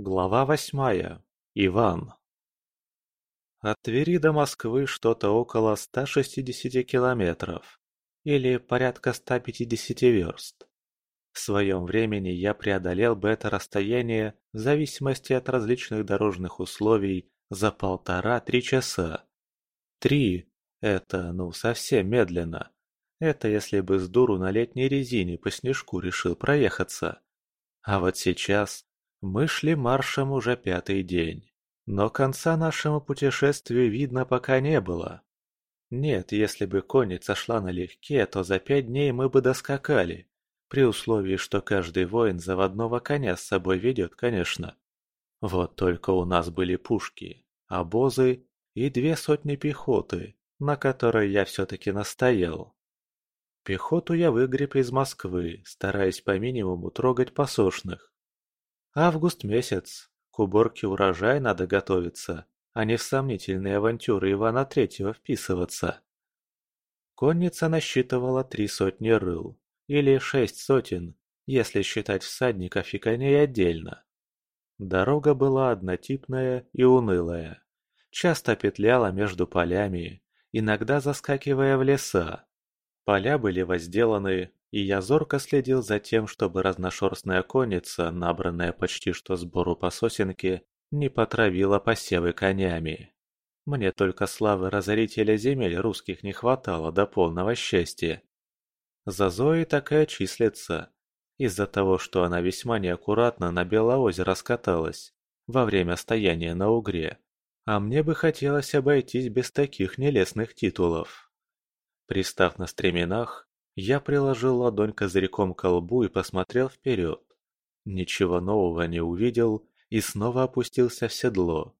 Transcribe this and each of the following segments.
Глава восьмая. Иван. От Твери до Москвы что-то около 160 километров, или порядка 150 верст. В своем времени я преодолел бы это расстояние в зависимости от различных дорожных условий за полтора-три часа. Три – это, ну, совсем медленно. Это если бы с дуру на летней резине по снежку решил проехаться. А вот сейчас мы шли маршем уже пятый день, но конца нашему путешествию видно пока не было. Нет, если бы конница шла налегке, то за пять дней мы бы доскакали, при условии, что каждый воин заводного коня с собой ведет, конечно. Вот только у нас были пушки, обозы и две сотни пехоты, на которой я все-таки настоял. Пехоту я выгреб из Москвы, стараясь по минимуму трогать посошных. Август месяц. К уборке урожая надо готовиться, а не в сомнительные авантюры Ивана Третьего вписываться. Конница насчитывала три сотни рыл, или шесть сотен, если считать всадников и коней отдельно. Дорога была однотипная и унылая. Часто петляла между полями, иногда заскакивая в леса. Поля были возделаны, и я зорко следил за тем, чтобы разношерстная конница, набранная почти что сбору по сосенке, не потравила посевы конями. Мне только славы разорителя земель русских не хватало до полного счастья. За Зоей такая числится, из-за того, что она весьма неаккуратно на Белоозеро скаталась во время стояния на Угре. А мне бы хотелось обойтись без таких нелестных титулов. Пристав на стременах, я приложил ладонь козырьком к колбу и посмотрел вперед. Ничего нового не увидел и снова опустился в седло.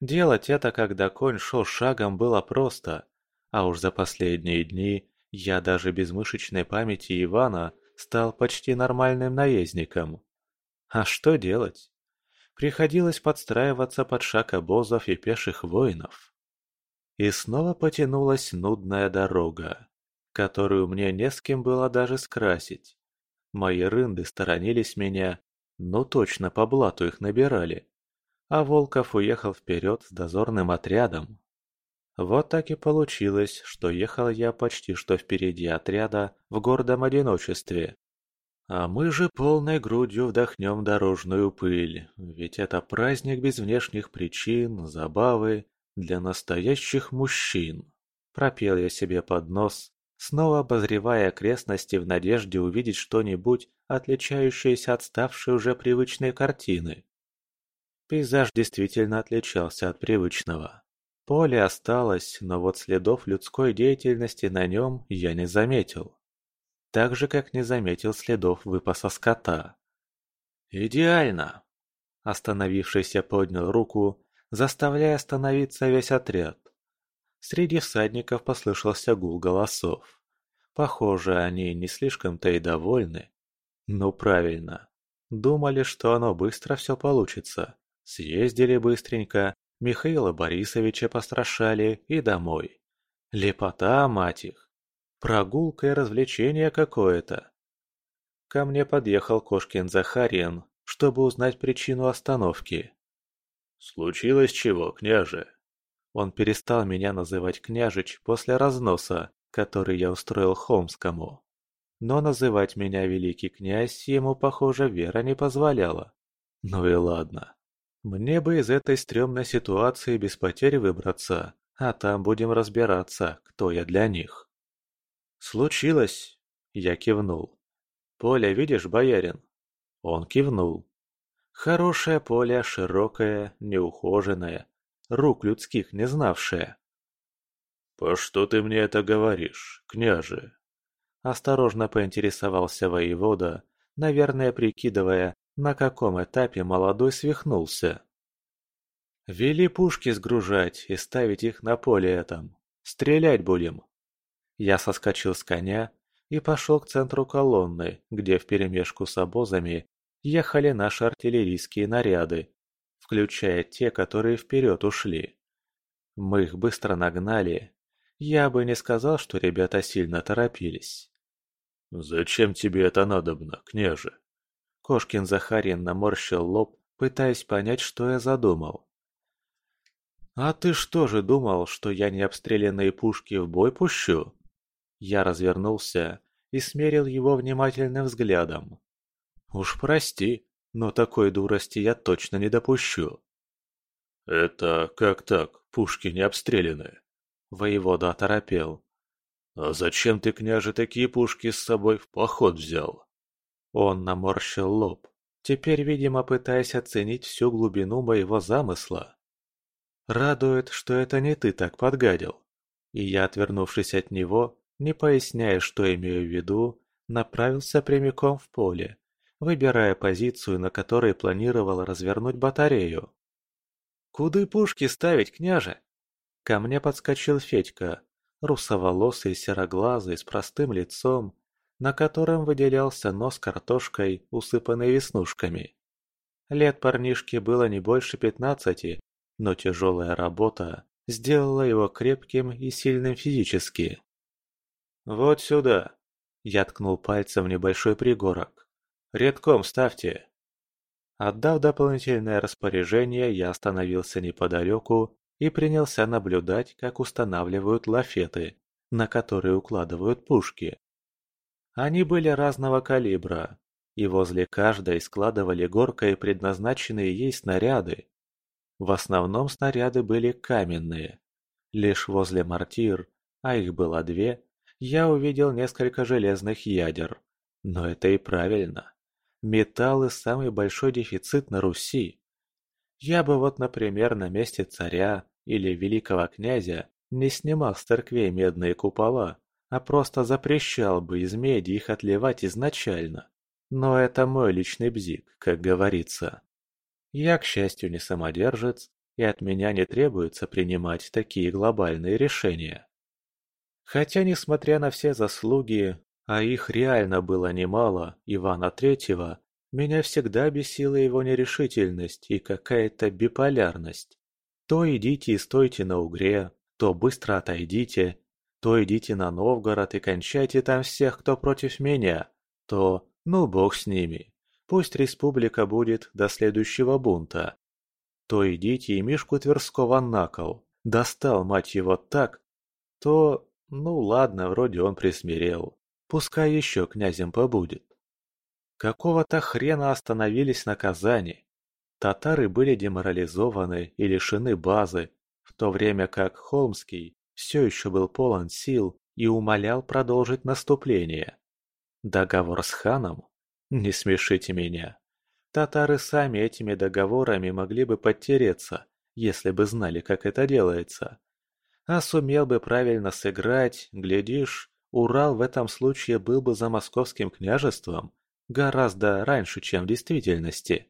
Делать это, когда конь шел шагом, было просто, а уж за последние дни я даже без мышечной памяти Ивана стал почти нормальным наездником. А что делать? Приходилось подстраиваться под шаг обозов и пеших воинов. И снова потянулась нудная дорога которую мне не с кем было даже скрасить. Мои рынды сторонились меня, но точно по блату их набирали. А Волков уехал вперед с дозорным отрядом. Вот так и получилось, что ехал я почти что впереди отряда в гордом одиночестве. А мы же полной грудью вдохнем дорожную пыль, ведь это праздник без внешних причин, забавы для настоящих мужчин. Пропел я себе под нос, снова обозревая окрестности в надежде увидеть что-нибудь, отличающееся от ставшей уже привычной картины. Пейзаж действительно отличался от привычного. Поле осталось, но вот следов людской деятельности на нем я не заметил. Так же, как не заметил следов выпаса скота. «Идеально!» Остановившийся поднял руку, заставляя остановиться весь отряд. Среди всадников послышался гул голосов. Похоже, они не слишком-то и довольны. Ну правильно. Думали, что оно быстро все получится. Съездили быстренько, Михаила Борисовича пострашали и домой. Лепота, мать их. Прогулка и развлечение какое-то. Ко мне подъехал Кошкин Захарин, чтобы узнать причину остановки. «Случилось чего, княже?» Он перестал меня называть княжич после разноса, который я устроил Холмскому. Но называть меня великий князь ему, похоже, Вера не позволяла. Ну и ладно. Мне бы из этой стрёмной ситуации без потерь выбраться, а там будем разбираться, кто я для них. «Случилось!» – я кивнул. «Поле видишь, боярин?» Он кивнул. Хорошее поле, широкое, неухоженное, рук людских не знавшая. «По что ты мне это говоришь, княже?» Осторожно поинтересовался воевода, наверное, прикидывая, на каком этапе молодой свихнулся. «Вели пушки сгружать и ставить их на поле этом. Стрелять будем!» Я соскочил с коня и пошел к центру колонны, где вперемешку с обозами ехали наши артиллерийские наряды, включая те, которые вперед ушли. Мы их быстро нагнали. Я бы не сказал, что ребята сильно торопились. «Зачем тебе это надобно, княже?» Кошкин Захарин наморщил лоб, пытаясь понять, что я задумал. «А ты что же думал, что я не обстрелянные пушки в бой пущу?» Я развернулся и смерил его внимательным взглядом. «Уж прости, но такой дурости я точно не допущу». «Это как так, пушки не обстреляны?» Воевода оторопел. «А зачем ты, княже, такие пушки с собой в поход взял?» Он наморщил лоб, теперь, видимо, пытаясь оценить всю глубину моего замысла. Радует, что это не ты так подгадил. И я, отвернувшись от него, не поясняя, что имею в виду, направился прямиком в поле, выбирая позицию, на которой планировал развернуть батарею. «Куды пушки ставить, княже?» Ко мне подскочил Федька, русоволосый, сероглазый, с простым лицом, на котором выделялся нос картошкой, усыпанной веснушками. Лет парнишке было не больше пятнадцати, но тяжелая работа сделала его крепким и сильным физически. «Вот сюда!» – я ткнул пальцем в небольшой пригорок. «Редком ставьте!» Отдав дополнительное распоряжение, я остановился неподалеку и принялся наблюдать, как устанавливают лафеты, на которые укладывают пушки. Они были разного калибра, и возле каждой складывали горкой предназначенные ей снаряды, в основном снаряды были каменные. Лишь возле мортир, а их было две, я увидел несколько железных ядер. Но это и правильно. Металлы – самый большой дефицит на Руси. Я бы вот, например, на месте царя или великого князя не снимал с церквей медные купола, а просто запрещал бы из меди их отливать изначально. Но это мой личный бзик, как говорится. Я, к счастью, не самодержец, и от меня не требуется принимать такие глобальные решения. Хотя, несмотря на все заслуги, а их реально было немало, Ивана Третьего, меня всегда бесила его нерешительность и какая-то биполярность. То идите и стойте на Угре, то быстро отойдите, то идите на Новгород и кончайте там всех, кто против меня, то ну бог с ними. Пусть республика будет до следующего бунта. То идите и Мишку Тверского на кол. Достал, мать его, так, то... Ну ладно, вроде он присмирел. Пускай еще князем побудет. Какого-то хрена остановились на Казани. Татары были деморализованы и лишены базы, в то время как Холмский все еще был полон сил и умолял продолжить наступление. Договор с ханом не смешите меня. Татары сами этими договорами могли бы подтереться, если бы знали, как это делается. А сумел бы правильно сыграть, глядишь, Урал в этом случае был бы за московским княжеством гораздо раньше, чем в действительности.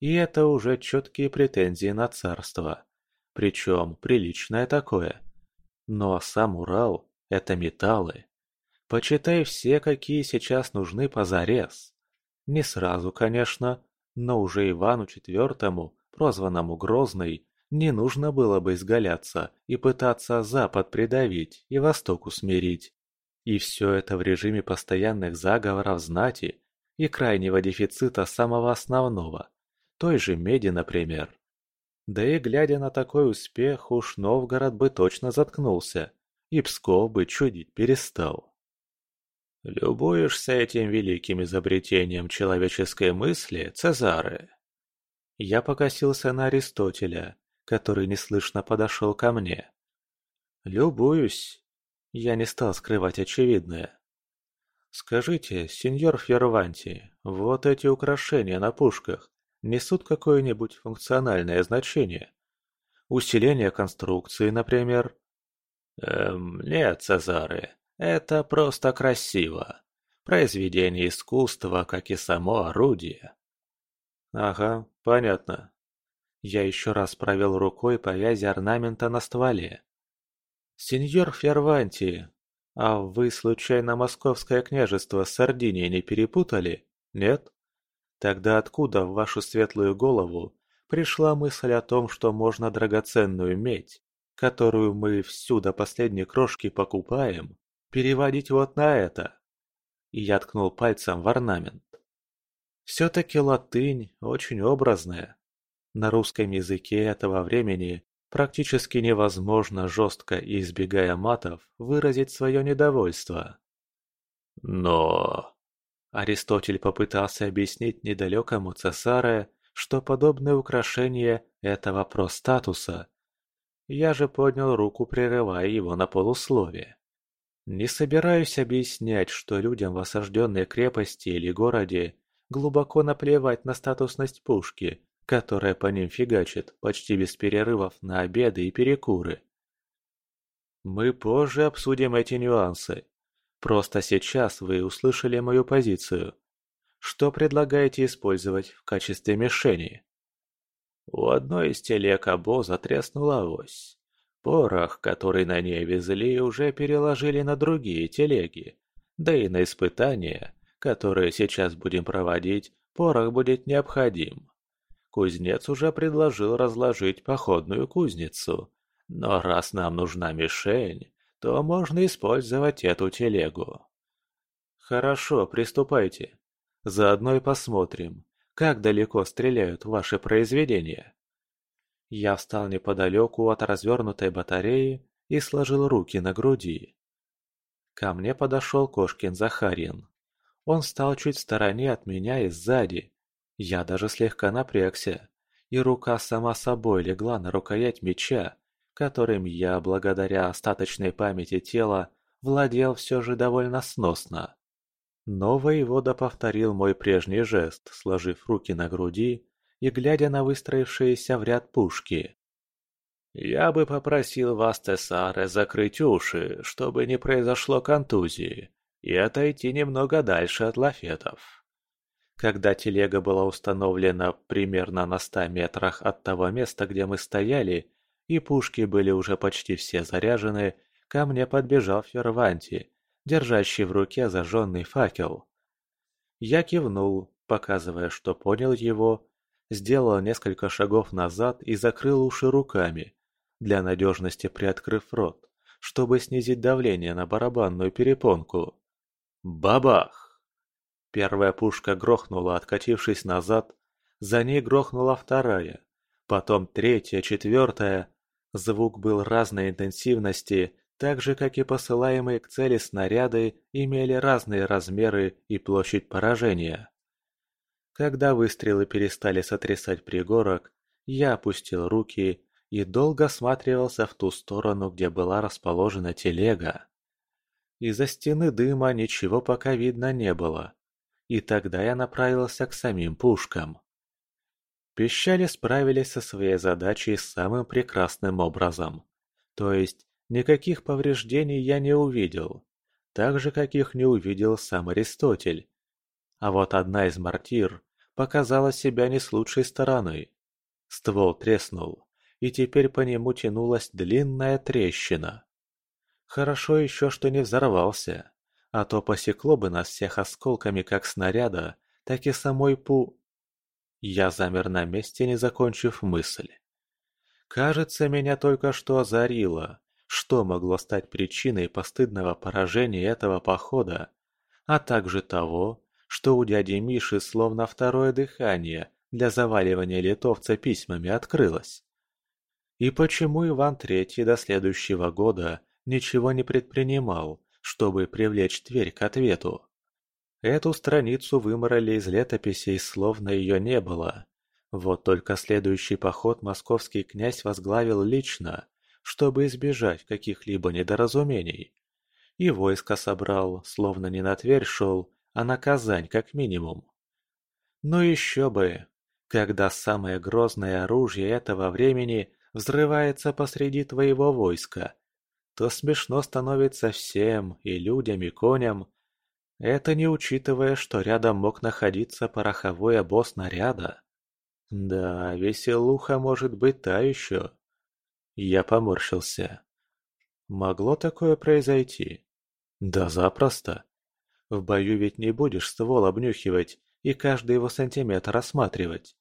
И это уже четкие претензии на царство. Причем приличное такое. Но сам Урал – это металлы. Почитай все, какие сейчас нужны позарез. Не сразу, конечно, но уже Ивану IV, прозванному Грозный, не нужно было бы изгаляться и пытаться Запад придавить и Восток усмирить. И все это в режиме постоянных заговоров знати и крайнего дефицита самого основного, той же меди, например. Да и глядя на такой успех, уж Новгород бы точно заткнулся, и Псков бы чудить перестал. «Любуешься этим великим изобретением человеческой мысли, Цезаре?» Я покосился на Аристотеля, который неслышно подошел ко мне. «Любуюсь». Я не стал скрывать очевидное. «Скажите, сеньор Фьерванти, вот эти украшения на пушках несут какое-нибудь функциональное значение? Усиление конструкции, например?» «Эм, нет, Цезаре. Это просто красиво. Произведение искусства, как и само орудие. Ага, понятно. Я еще раз провел рукой по вязи орнамента на стволе. Сеньор Ферванти, а вы случайно московское княжество с Сардинией не перепутали? Нет? Тогда откуда в вашу светлую голову пришла мысль о том, что можно драгоценную медь, которую мы всю до последней крошки покупаем, переводить вот на это. И я ткнул пальцем в орнамент. Все-таки латынь очень образная. На русском языке этого времени практически невозможно жестко и избегая матов выразить свое недовольство. Но... Аристотель попытался объяснить недалекому цесаре, что подобное украшение – это вопрос статуса. Я же поднял руку, прерывая его на полуслове. Не собираюсь объяснять, что людям в осажденной крепости или городе глубоко наплевать на статусность пушки, которая по ним фигачит почти без перерывов на обеды и перекуры. Мы позже обсудим эти нюансы. Просто сейчас вы услышали мою позицию. Что предлагаете использовать в качестве мишени? У одной из телег обоза треснула ось. Порох, который на ней везли, уже переложили на другие телеги. Да и на испытания, которые сейчас будем проводить, порох будет необходим. Кузнец уже предложил разложить походную кузницу. Но раз нам нужна мишень, то можно использовать эту телегу. Хорошо, приступайте. Заодно и посмотрим, как далеко стреляют ваши произведения. Я встал неподалеку от развернутой батареи и сложил руки на груди. Ко мне подошел Кошкин Захарин. Он стал чуть в стороне от меня и сзади, я даже слегка напрягся, и рука сама собой легла на рукоять меча, которым я, благодаря остаточной памяти тела, владел все же довольно сносно. Но воевода повторил мой прежний жест, сложив руки на груди и глядя на выстроившиеся в ряд пушки. «Я бы попросил вас, Тесаре, закрыть уши, чтобы не произошло контузии, и отойти немного дальше от лафетов». Когда телега была установлена примерно на ста метрах от того места, где мы стояли, и пушки были уже почти все заряжены, ко мне подбежал Ферванти, держащий в руке зажженный факел. Я кивнул, показывая, что понял его, сделал несколько шагов назад и закрыл уши руками, для надежности приоткрыв рот, чтобы снизить давление на барабанную перепонку. Бабах! Первая пушка грохнула, откатившись назад, за ней грохнула вторая, потом третья, четвертая. Звук был разной интенсивности, так же, как и посылаемые к цели снаряды имели разные размеры и площадь поражения. Когда выстрелы перестали сотрясать пригорок, я опустил руки и долго осматривался в ту сторону, где была расположена телега. Из-за стены дыма ничего пока видно не было, и тогда я направился к самим пушкам. Пищали справились со своей задачей самым прекрасным образом. То есть, никаких повреждений я не увидел, так же, как их не увидел сам Аристотель. А вот одна из мортир показала себя не с лучшей стороны. Ствол треснул, и теперь по нему тянулась длинная трещина. Хорошо еще, что не взорвался а то посекло бы нас всех осколками как снаряда, так и самой пу... Я замер на месте, не закончив мысль. Кажется, меня только что озарило, что могло стать причиной постыдного поражения этого похода, а также того, что у дяди Миши словно второе дыхание для заваливания литовца письмами открылось. И почему Иван Третий до следующего года ничего не предпринимал, чтобы привлечь Тверь к ответу. Эту страницу выморали из летописей, словно ее не было. Вот только следующий поход московский князь возглавил лично, чтобы избежать каких-либо недоразумений. И войско собрал, словно не на Тверь шел, а на Казань как минимум. Но еще бы, когда самое грозное оружие этого времени взрывается посреди твоего войска, то смешно становится всем, и людям, и коням. Это не учитывая, что рядом мог находиться пороховой обоз снаряда. Да, веселуха может быть та еще. Я поморщился. Могло такое произойти? Да запросто. В бою ведь не будешь ствол обнюхивать и каждый его сантиметр осматривать.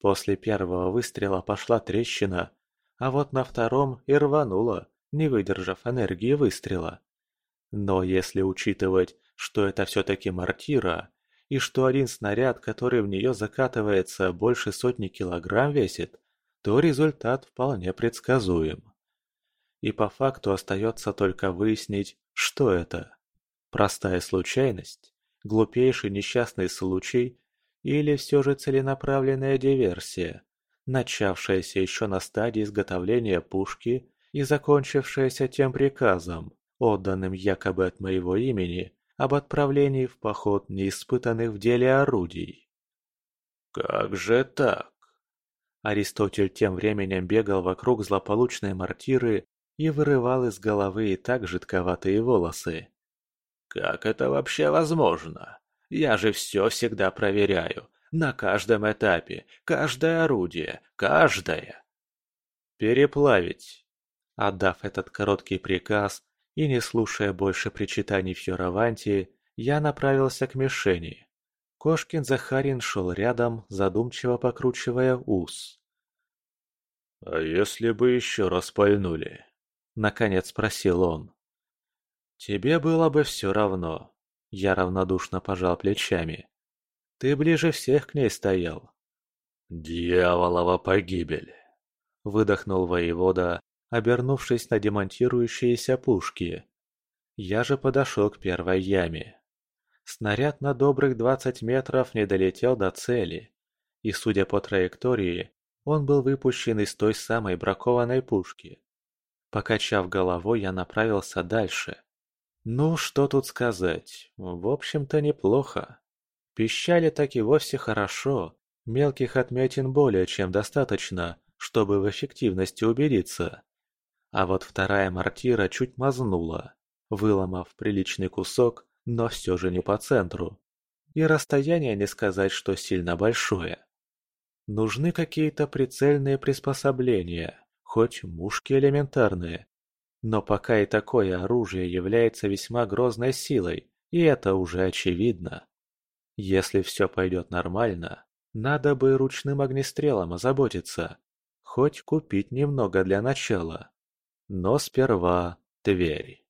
После первого выстрела пошла трещина, а вот на втором и рвануло, не выдержав энергии выстрела. Но если учитывать, что это все-таки мортира, и что один снаряд, который в нее закатывается, больше сотни килограмм весит, то результат вполне предсказуем. И по факту остается только выяснить, что это. Простая случайность, глупейший несчастный случай или все же целенаправленная диверсия, начавшаяся еще на стадии изготовления пушки и закончившаяся тем приказом, отданным якобы от моего имени, об отправлении в поход неиспытанных в деле орудий. «Как же так?» Аристотель тем временем бегал вокруг злополучной мортиры и вырывал из головы и так жидковатые волосы. «Как это вообще возможно? Я же все всегда проверяю, на каждом этапе, каждое орудие, каждое!» «Переплавить!» Отдав этот короткий приказ, и не слушая больше причитаний Фьораванти, я направился к мишени. Кошкин Захарин шел рядом, задумчиво покручивая ус. «А если бы еще раз пальнули?» — наконец спросил он. «Тебе было бы все равно», — я равнодушно пожал плечами. «Ты ближе всех к ней стоял». «Дьяволова погибель!» — выдохнул воевода, обернувшись на демонтирующиеся пушки. Я же подошел к первой яме. Снаряд на добрых двадцать метров не долетел до цели, и, судя по траектории, он был выпущен из той самой бракованной пушки. Покачав головой, я направился дальше. Ну, что тут сказать, в общем-то неплохо. Пищали так и вовсе хорошо, мелких отметин более чем достаточно, чтобы в эффективности убедиться. А вот вторая мортира чуть мазнула, выломав приличный кусок, но все же не по центру. И расстояние не сказать, что сильно большое. Нужны какие-то прицельные приспособления, хоть мушки элементарные. Но пока и такое оружие является весьма грозной силой, и это уже очевидно. Если все пойдет нормально, надо бы ручным огнестрелом озаботиться. Хоть купить немного для начала. Но сперва Тверь.